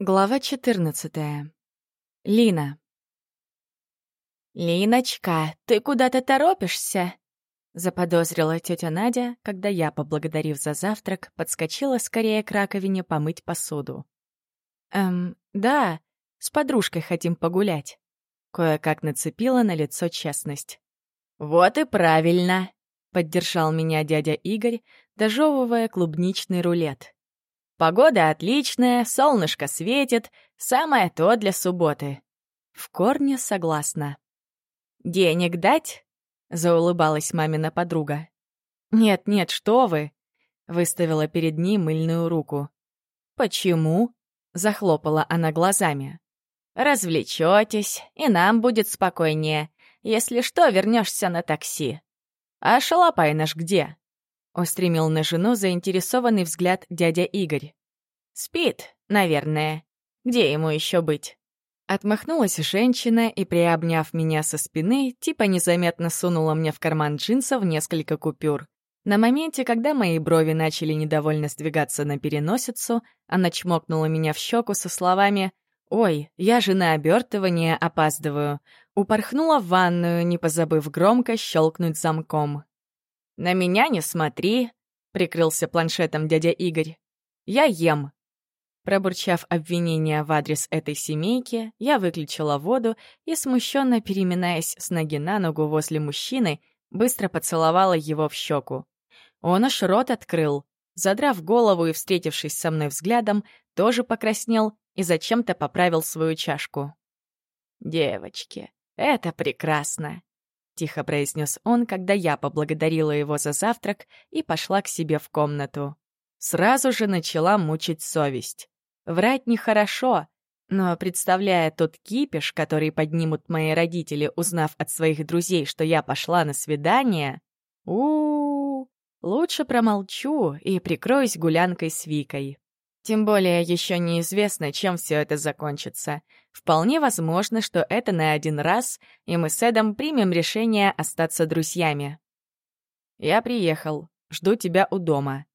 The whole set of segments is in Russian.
Глава 14. Лина. «Линочка, ты куда-то торопишься?» — заподозрила тетя Надя, когда я, поблагодарив за завтрак, подскочила скорее к раковине помыть посуду. «Эм, да, с подружкой хотим погулять». Кое-как нацепила на лицо честность. «Вот и правильно!» — поддержал меня дядя Игорь, дожевывая клубничный рулет. Погода отличная, солнышко светит, самое то для субботы. В корне согласна. «Денег дать?» — заулыбалась мамина подруга. «Нет-нет, что вы!» — выставила перед ней мыльную руку. «Почему?» — захлопала она глазами. «Развлечетесь, и нам будет спокойнее. Если что, вернешься на такси. А шалопай наш где?» Устремил на жену заинтересованный взгляд дядя Игорь. «Спит, наверное. Где ему еще быть?» Отмахнулась женщина и, приобняв меня со спины, типа незаметно сунула мне в карман джинсов несколько купюр. На моменте, когда мои брови начали недовольно сдвигаться на переносицу, она чмокнула меня в щеку со словами «Ой, я же на обертывание опаздываю», упорхнула в ванную, не позабыв громко щелкнуть замком. «На меня не смотри», — прикрылся планшетом дядя Игорь. «Я ем». Пробурчав обвинения в адрес этой семейки, я выключила воду и, смущенно переминаясь с ноги на ногу возле мужчины, быстро поцеловала его в щеку. Он аж рот открыл, задрав голову и, встретившись со мной взглядом, тоже покраснел и зачем-то поправил свою чашку. «Девочки, это прекрасно!» Тихо произнес он, когда я поблагодарила его за завтрак и пошла к себе в комнату. Сразу же начала мучить совесть. Врать нехорошо, но представляя тот кипиш, который поднимут мои родители, узнав от своих друзей, что я пошла на свидание, у, -у, -у лучше промолчу и прикроюсь гулянкой с Викой. Тем более еще неизвестно, чем все это закончится. Вполне возможно, что это на один раз, и мы с Эдом примем решение остаться друзьями. Я приехал. Жду тебя у дома.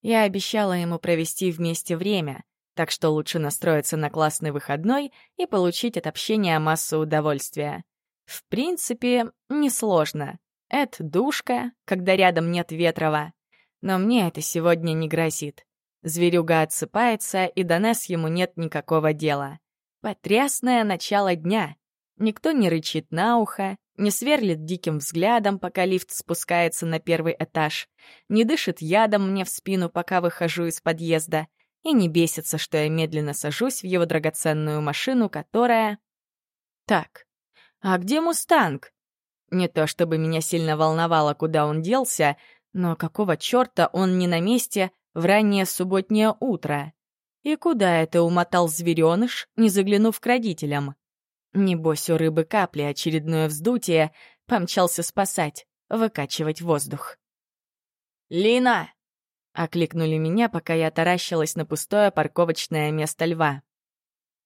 Я обещала ему провести вместе время, так что лучше настроиться на классный выходной и получить от общения массу удовольствия. В принципе, несложно. Эд — душка, когда рядом нет Ветрова. Но мне это сегодня не грозит. Зверюга отсыпается, и до нас ему нет никакого дела. Потрясное начало дня. Никто не рычит на ухо, не сверлит диким взглядом, пока лифт спускается на первый этаж, не дышит ядом мне в спину, пока выхожу из подъезда, и не бесится, что я медленно сажусь в его драгоценную машину, которая... Так, а где «Мустанг»? Не то чтобы меня сильно волновало, куда он делся, но какого черта он не на месте, в раннее субботнее утро. И куда это умотал зверёныш, не заглянув к родителям? Небось, у рыбы капли очередное вздутие, помчался спасать, выкачивать воздух. «Лина!» — окликнули меня, пока я таращилась на пустое парковочное место льва.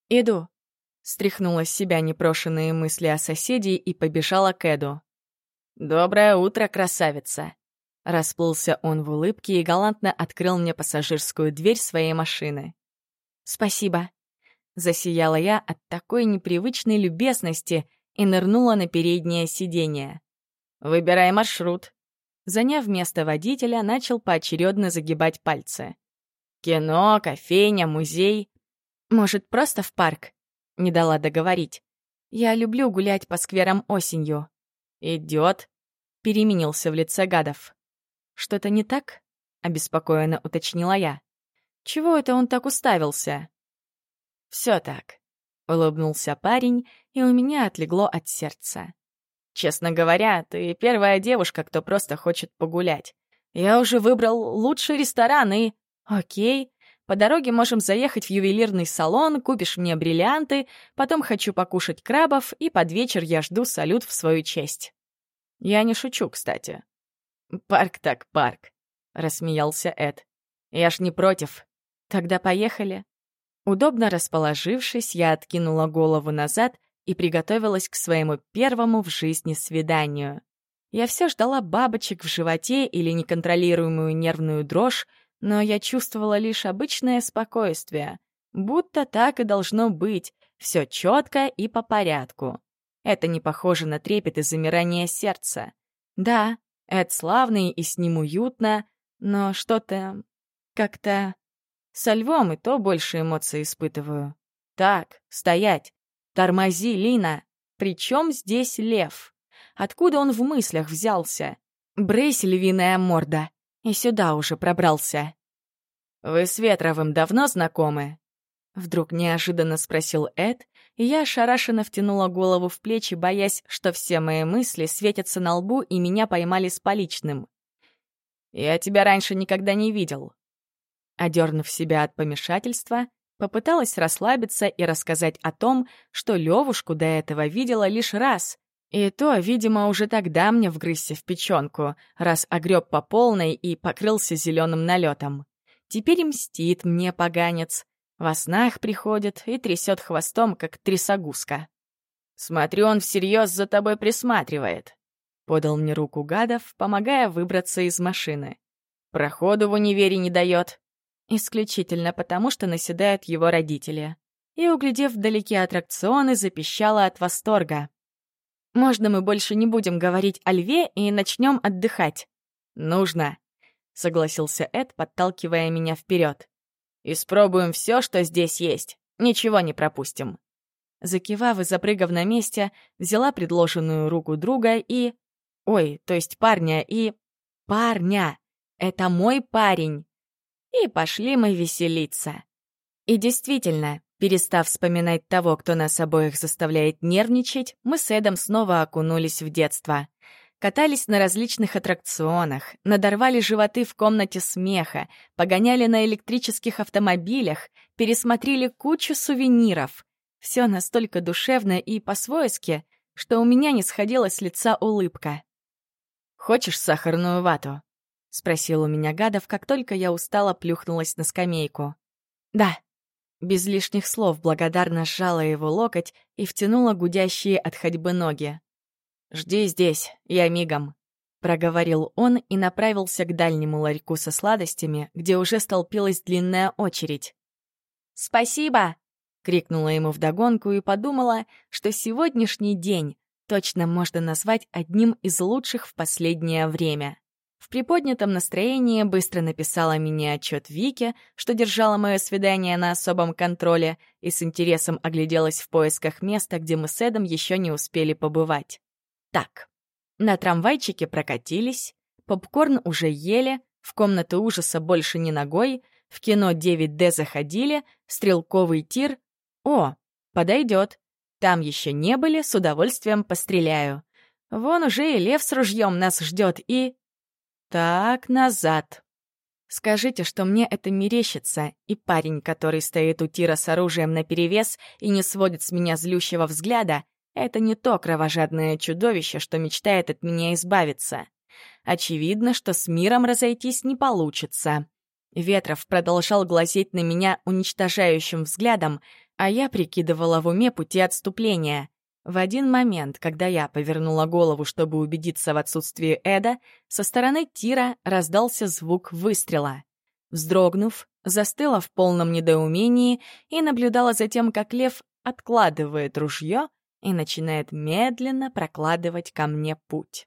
«Иду», — стряхнула с себя непрошенные мысли о соседей и побежала к Эду. «Доброе утро, красавица!» Расплылся он в улыбке и галантно открыл мне пассажирскую дверь своей машины. «Спасибо», — засияла я от такой непривычной любезности и нырнула на переднее сиденье. «Выбирай маршрут». Заняв место водителя, начал поочередно загибать пальцы. «Кино, кофейня, музей. Может, просто в парк?» — не дала договорить. «Я люблю гулять по скверам осенью». «Идет», — переменился в лице гадов. «Что-то не так?» — обеспокоенно уточнила я. «Чего это он так уставился?» «Все так», — улыбнулся парень, и у меня отлегло от сердца. «Честно говоря, ты первая девушка, кто просто хочет погулять. Я уже выбрал лучший ресторан и... Окей, по дороге можем заехать в ювелирный салон, купишь мне бриллианты, потом хочу покушать крабов, и под вечер я жду салют в свою честь. Я не шучу, кстати. «Парк так парк», — рассмеялся Эд. «Я ж не против. Тогда поехали». Удобно расположившись, я откинула голову назад и приготовилась к своему первому в жизни свиданию. Я все ждала бабочек в животе или неконтролируемую нервную дрожь, но я чувствовала лишь обычное спокойствие. Будто так и должно быть, все четко и по порядку. Это не похоже на трепет и замирание сердца. Да, Эд славный и с ним уютно, но что-то... как-то... Со львом и то больше эмоций испытываю. Так, стоять. Тормози, Лина. Причем здесь лев? Откуда он в мыслях взялся? Брысь, львиная морда. И сюда уже пробрался. «Вы с Ветровым давно знакомы?» Вдруг неожиданно спросил Эд, я ошарашенно втянула голову в плечи, боясь, что все мои мысли светятся на лбу и меня поймали с поличным. «Я тебя раньше никогда не видел». Одернув себя от помешательства, попыталась расслабиться и рассказать о том, что Левушку до этого видела лишь раз. И то, видимо, уже тогда мне вгрызся в печенку, раз огреб по полной и покрылся зеленым налетом. Теперь мстит мне поганец, во снах приходит и трясет хвостом, как трясогузка. «Смотрю, он всерьез за тобой присматривает», — подал мне руку Гадов, помогая выбраться из машины. «Проходу в универе не дает». Исключительно потому, что наседают его родители. И, углядев вдалеке аттракционы, запищала от восторга. «Можно мы больше не будем говорить о льве и начнем отдыхать?» «Нужно», — согласился Эд, подталкивая меня вперед. Испробуем все, что здесь есть. Ничего не пропустим». Закивав и запрыгав на месте, взяла предложенную руку друга и... Ой, то есть парня и... Парня! Это мой парень! И пошли мы веселиться. И действительно, перестав вспоминать того, кто нас обоих заставляет нервничать, мы с Эдом снова окунулись в детство — Катались на различных аттракционах, надорвали животы в комнате смеха, погоняли на электрических автомобилях, пересмотрели кучу сувениров. Все настолько душевно и по-свойски, что у меня не сходила с лица улыбка. «Хочешь сахарную вату?» — спросил у меня Гадов, как только я устало плюхнулась на скамейку. «Да». Без лишних слов благодарно сжала его локоть и втянула гудящие от ходьбы ноги. «Жди здесь, я мигом», — проговорил он и направился к дальнему ларьку со сладостями, где уже столпилась длинная очередь. «Спасибо!» — крикнула ему вдогонку и подумала, что сегодняшний день точно можно назвать одним из лучших в последнее время. В приподнятом настроении быстро написала мини-отчет Вике, что держала мое свидание на особом контроле, и с интересом огляделась в поисках места, где мы с Эдом еще не успели побывать. Так, на трамвайчике прокатились, попкорн уже ели, в комнату ужаса больше не ногой, в кино 9D заходили, стрелковый тир. О, подойдет. Там еще не были, с удовольствием постреляю. Вон уже и лев с ружьем нас ждет, и... Так, назад. Скажите, что мне это мерещится, и парень, который стоит у тира с оружием наперевес и не сводит с меня злющего взгляда, это не то кровожадное чудовище, что мечтает от меня избавиться. Очевидно, что с миром разойтись не получится. Ветров продолжал глазеть на меня уничтожающим взглядом, а я прикидывала в уме пути отступления. В один момент, когда я повернула голову, чтобы убедиться в отсутствии Эда, со стороны тира раздался звук выстрела. Вздрогнув, застыла в полном недоумении и наблюдала за тем, как лев откладывает ружье и начинает медленно прокладывать ко мне путь.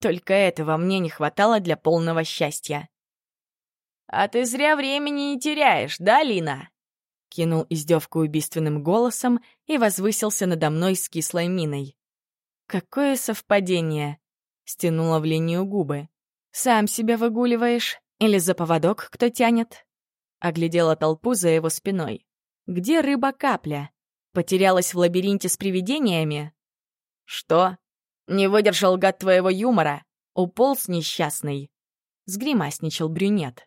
Только этого мне не хватало для полного счастья. «А ты зря времени не теряешь, да, Лина?» Кинул издевку убийственным голосом и возвысился надо мной с кислой миной. «Какое совпадение!» — стянула в линию губы. «Сам себя выгуливаешь? Или за поводок кто тянет?» Оглядела толпу за его спиной. «Где рыба-капля?» Потерялась в лабиринте с привидениями? Что? Не выдержал гад твоего юмора? Уполз несчастный. Сгримасничал брюнет.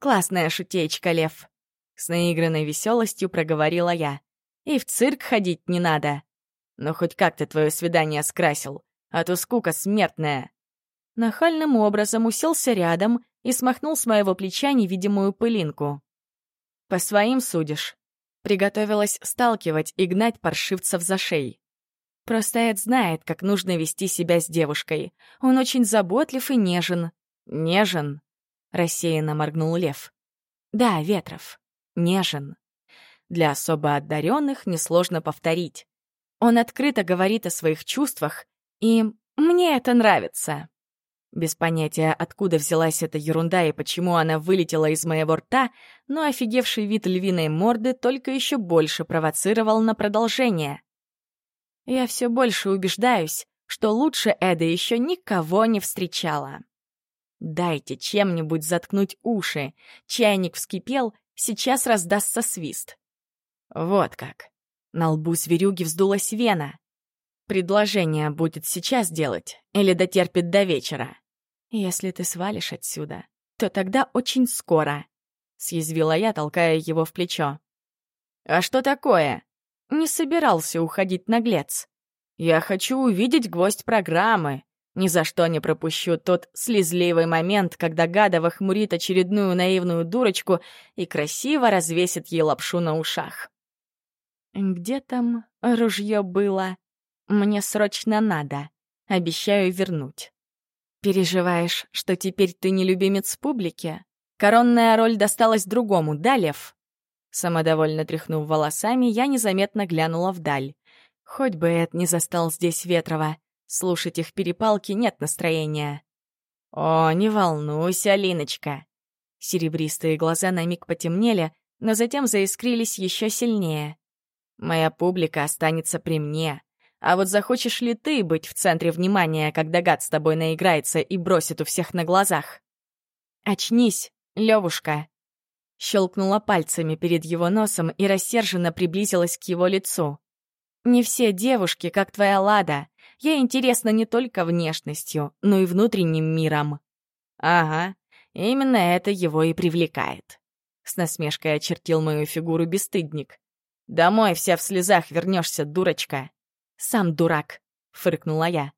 Классная шутеечка, Лев. С наигранной веселостью проговорила я. И в цирк ходить не надо. Но хоть как ты твое свидание скрасил, а то скука смертная. Нахальным образом уселся рядом и смахнул с моего плеча невидимую пылинку. По своим судишь. Приготовилась сталкивать и гнать паршивцев за шеи. Просто Эд знает, как нужно вести себя с девушкой. Он очень заботлив и нежен. Нежен? Рассеянно моргнул Лев. Да, Ветров. Нежен. для особо одаренных несложно повторить. Он открыто говорит о своих чувствах, и мне это нравится. Без понятия, откуда взялась эта ерунда и почему она вылетела из моего рта, но офигевший вид львиной морды только еще больше провоцировал на продолжение. Я все больше убеждаюсь, что лучше Эда еще никого не встречала. Дайте чем-нибудь заткнуть уши. Чайник вскипел, сейчас раздастся свист. Вот как. На лбу зверюги вздулась вена. Предложение будет сейчас делать или дотерпит до вечера? Если ты свалишь отсюда, то тогда очень скоро, — съязвила я, толкая его в плечо. «А что такое?» Не собирался уходить наглец. «Я хочу увидеть гвоздь программы. Ни за что не пропущу тот слезливый момент, когда Гадова хмурит очередную наивную дурочку и красиво развесит ей лапшу на ушах». «Где там ружье было?» Мне срочно надо. Обещаю вернуть. Переживаешь, что теперь ты не любимец публики? Коронная роль досталась другому, да, Лев? Самодовольно тряхнув волосами, я незаметно глянула вдаль. Хоть бы Эд не застал здесь Ветрова. Слушать их перепалки нет настроения. «О, не волнуйся, Алиночка!» Серебристые глаза на миг потемнели, но затем заискрились еще сильнее. «Моя публика останется при мне. А вот захочешь ли ты быть в центре внимания, когда гад с тобой наиграется и бросит у всех на глазах? Очнись, Левушка. Щелкнула пальцами перед его носом и рассерженно приблизилась к его лицу. Не все девушки, как твоя Лада. Я интересна не только внешностью, но и внутренним миром. Ага, именно это его и привлекает. С насмешкой очертил мою фигуру бесстыдник. «Домой вся в слезах вернешься, дурочка!» «Сам дурак», — фыркнула я.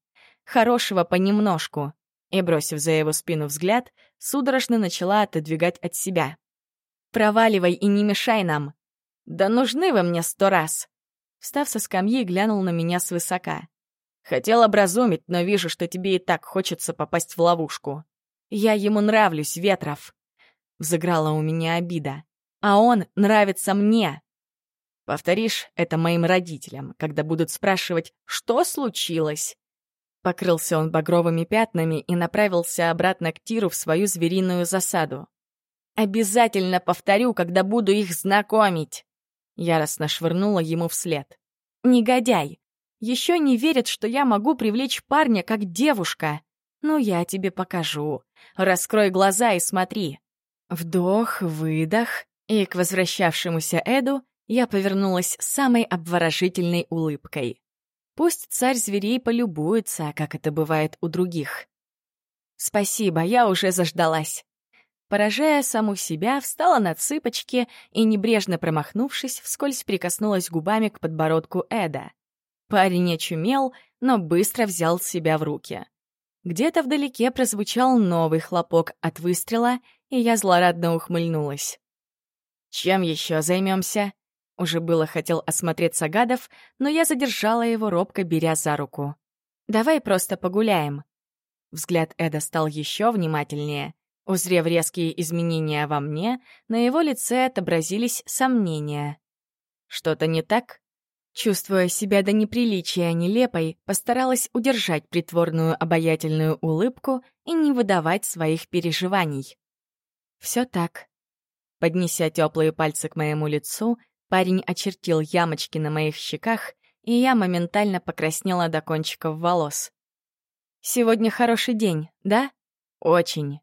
«Хорошего понемножку». И, бросив за его спину взгляд, судорожно начала отодвигать от себя. «Проваливай и не мешай нам!» «Да нужны вы мне сто раз!» Встав со скамьи, глянул на меня свысока. «Хотел образумить, но вижу, что тебе и так хочется попасть в ловушку. Я ему нравлюсь, Ветров!» Взыграла у меня обида. «А он нравится мне!» Повторишь это моим родителям, когда будут спрашивать, что случилось?» Покрылся он багровыми пятнами и направился обратно к Тиру в свою звериную засаду. «Обязательно повторю, когда буду их знакомить!» Яростно швырнула ему вслед. «Негодяй! Еще не верят, что я могу привлечь парня как девушка. Ну, я тебе покажу. Раскрой глаза и смотри». Вдох, выдох, и к возвращавшемуся Эду я повернулась с самой обворожительной улыбкой. Пусть царь зверей полюбуется, как это бывает у других. Спасибо, я уже заждалась. Поражая саму себя, встала на цыпочки и, небрежно промахнувшись, вскользь прикоснулась губами к подбородку Эда. Парень очумел, но быстро взял себя в руки. Где-то вдалеке прозвучал новый хлопок от выстрела, и я злорадно ухмыльнулась. «Чем еще займемся?» Уже было хотел осмотреться гадов, но я задержала его, робко беря за руку. «Давай просто погуляем». Взгляд Эда стал еще внимательнее. Узрев резкие изменения во мне, на его лице отобразились сомнения. «Что-то не так?» Чувствуя себя до неприличия нелепой, постаралась удержать притворную обаятельную улыбку и не выдавать своих переживаний. Все так. Поднеся теплые пальцы к моему лицу, Парень очертил ямочки на моих щеках, и я моментально покраснела до кончиков волос. «Сегодня хороший день, да?» «Очень».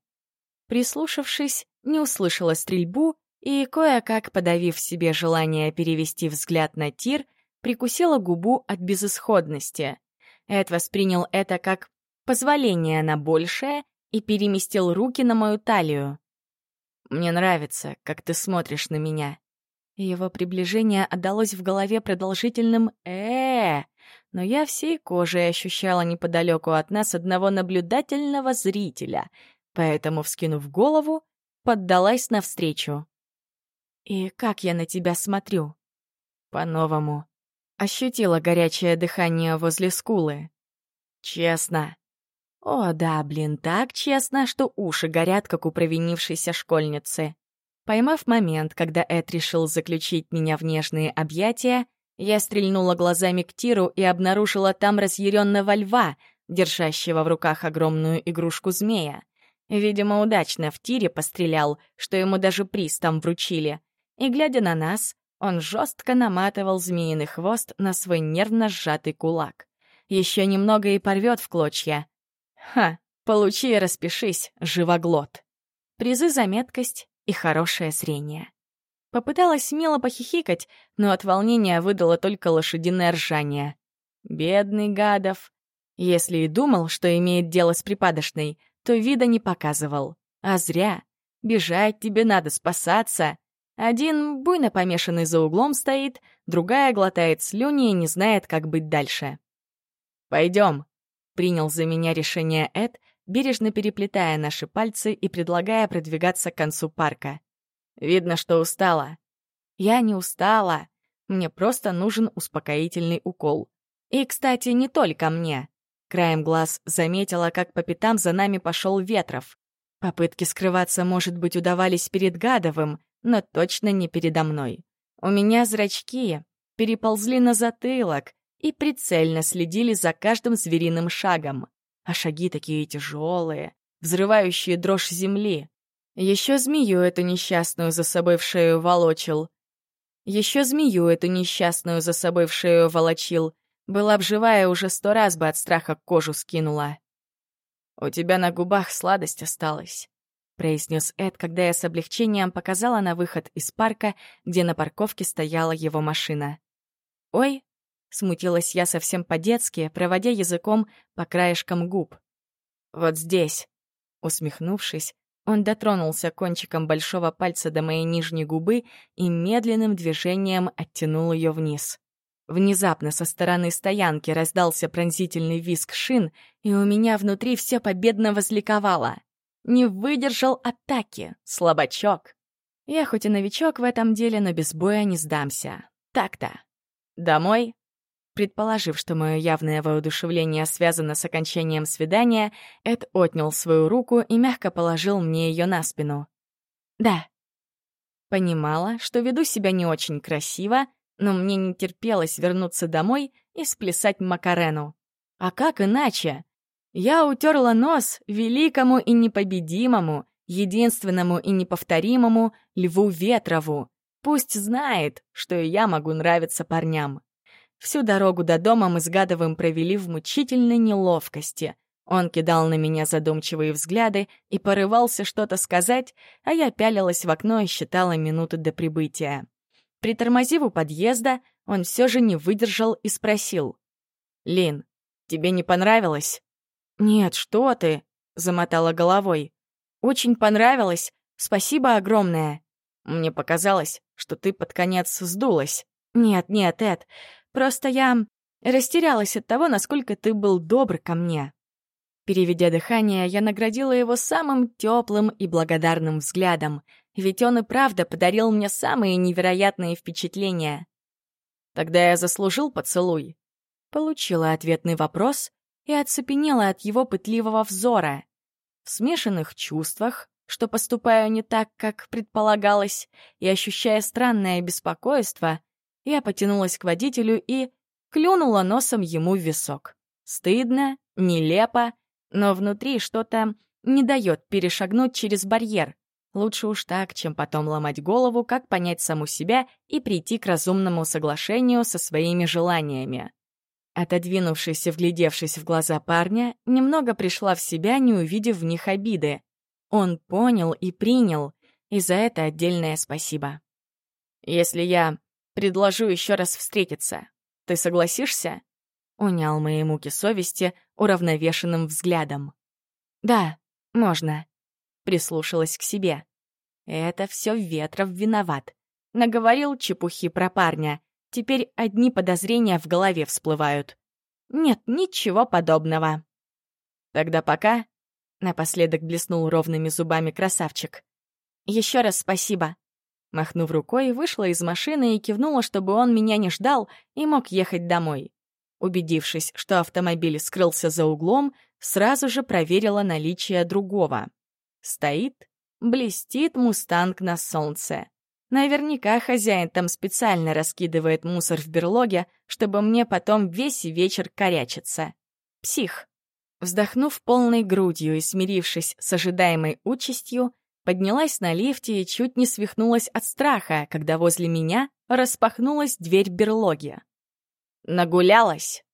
Прислушавшись, не услышала стрельбу и, кое-как подавив себе желание перевести взгляд на тир, прикусила губу от безысходности. Эд воспринял это как позволение на большее и переместил руки на мою талию. «Мне нравится, как ты смотришь на меня», его приближение отдалось в голове продолжительным э, -э но я всей кожей ощущала неподалеку от нас одного наблюдательного зрителя, поэтому, вскинув голову, поддалась навстречу. «И как я на тебя смотрю?» «По-новому». Ощутила горячее дыхание возле скулы. «Честно». «О, да, блин, так честно, что уши горят, как у провинившейся школьницы». Поймав момент, когда Эд решил заключить меня в нежные объятия, я стрельнула глазами к тиру и обнаружила там разъяренного льва, держащего в руках огромную игрушку змея. Видимо, удачно в тире пострелял, что ему даже приз там вручили. И, глядя на нас, он жестко наматывал змеиный хвост на свой нервно сжатый кулак. Еще немного и порвет в клочья. Ха, получи и распишись, живоглот. Призы за меткость и хорошее зрение. Попыталась мило похихикать, но от волнения выдала только лошадиное ржание. Бедный Гадов. Если и думал, что имеет дело с припадочной, то вида не показывал. А зря. Бежать тебе надо, спасаться. Один буйно помешанный за углом стоит, другая глотает слюни и не знает, как быть дальше. «Пойдем», — принял за меня решение Эд, бережно переплетая наши пальцы и предлагая продвигаться к концу парка. «Видно, что устала». «Я не устала. Мне просто нужен успокоительный укол. И, кстати, не только мне». Краем глаз заметила, как по пятам за нами пошел Ветров. Попытки скрываться, может быть, удавались перед Гадовым, но точно не передо мной. У меня зрачки переползли на затылок и прицельно следили за каждым звериным шагом а шаги такие тяжелые, взрывающие дрожь земли. Еще змею эту несчастную за собой в шею волочил. Еще змею эту несчастную за собой в шею волочил. Была б живая, уже сто раз бы от страха кожу скинула. «У тебя на губах сладость осталась», — произнес Эд, когда я с облегчением показала на выход из парка, где на парковке стояла его машина. «Ой, Смутилась я совсем по-детски, проводя языком по краешкам губ. «Вот здесь». Усмехнувшись, он дотронулся кончиком большого пальца до моей нижней губы и медленным движением оттянул ее вниз. Внезапно со стороны стоянки раздался пронзительный визг шин, и у меня внутри все победно возликовало. Не выдержал атаки, слабачок. Я хоть и новичок в этом деле, но без боя не сдамся. Так-то. Домой? Предположив, что мое явное воодушевление связано с окончанием свидания, Эд отнял свою руку и мягко положил мне ее на спину. «Да». Понимала, что веду себя не очень красиво, но мне не терпелось вернуться домой и сплясать Макарену. А как иначе? Я утерла нос великому и непобедимому, единственному и неповторимому Льву Ветрову. Пусть знает, что и я могу нравиться парням. Всю дорогу до дома мы с Гадовым провели в мучительной неловкости. Он кидал на меня задумчивые взгляды и порывался что-то сказать, а я пялилась в окно и считала минуты до прибытия. Притормозив у подъезда, он все же не выдержал и спросил. «Лин, тебе не понравилось?» «Нет, что ты!» — замотала головой. «Очень понравилось. Спасибо огромное». Мне показалось, что ты под конец сдулась. «Нет, нет, Эд, Просто я растерялась от того, насколько ты был добр ко мне. Переведя дыхание, я наградила его самым теплым и благодарным взглядом, ведь он и правда подарил мне самые невероятные впечатления. Тогда я заслужил поцелуй. Получила ответный вопрос и оцепенела от его пытливого взора. В смешанных чувствах, что поступаю не так, как предполагалось, и ощущая странное беспокойство, я потянулась к водителю и клюнула носом ему в висок. Стыдно, нелепо, но внутри что-то не дает перешагнуть через барьер. Лучше уж так, чем потом ломать голову, как понять саму себя и прийти к разумному соглашению со своими желаниями. Отодвинувшись и вглядевшись в глаза парня, немного пришла в себя, не увидев в них обиды. Он понял и принял, и за это отдельное спасибо. «Если я Предложу еще раз встретиться. Ты согласишься?» Унял мои муки совести уравновешенным взглядом. «Да, можно», — прислушалась к себе. «Это все Ветров виноват. Наговорил чепухи про парня. Теперь одни подозрения в голове всплывают. Нет, ничего подобного». «Тогда пока», — напоследок блеснул ровными зубами красавчик. «Еще раз спасибо. Махнув рукой, вышла из машины и кивнула, чтобы он меня не ждал и мог ехать домой. Убедившись, что автомобиль скрылся за углом, сразу же проверила наличие другого. Стоит, Блестит мустанг на солнце. Наверняка хозяин там специально раскидывает мусор в берлоге, чтобы мне потом весь вечер корячиться. Псих. Вздохнув полной грудью и смирившись с ожидаемой участью, поднялась на лифте и чуть не свихнулась от страха, когда возле меня распахнулась дверь берлоги. «Нагулялась?»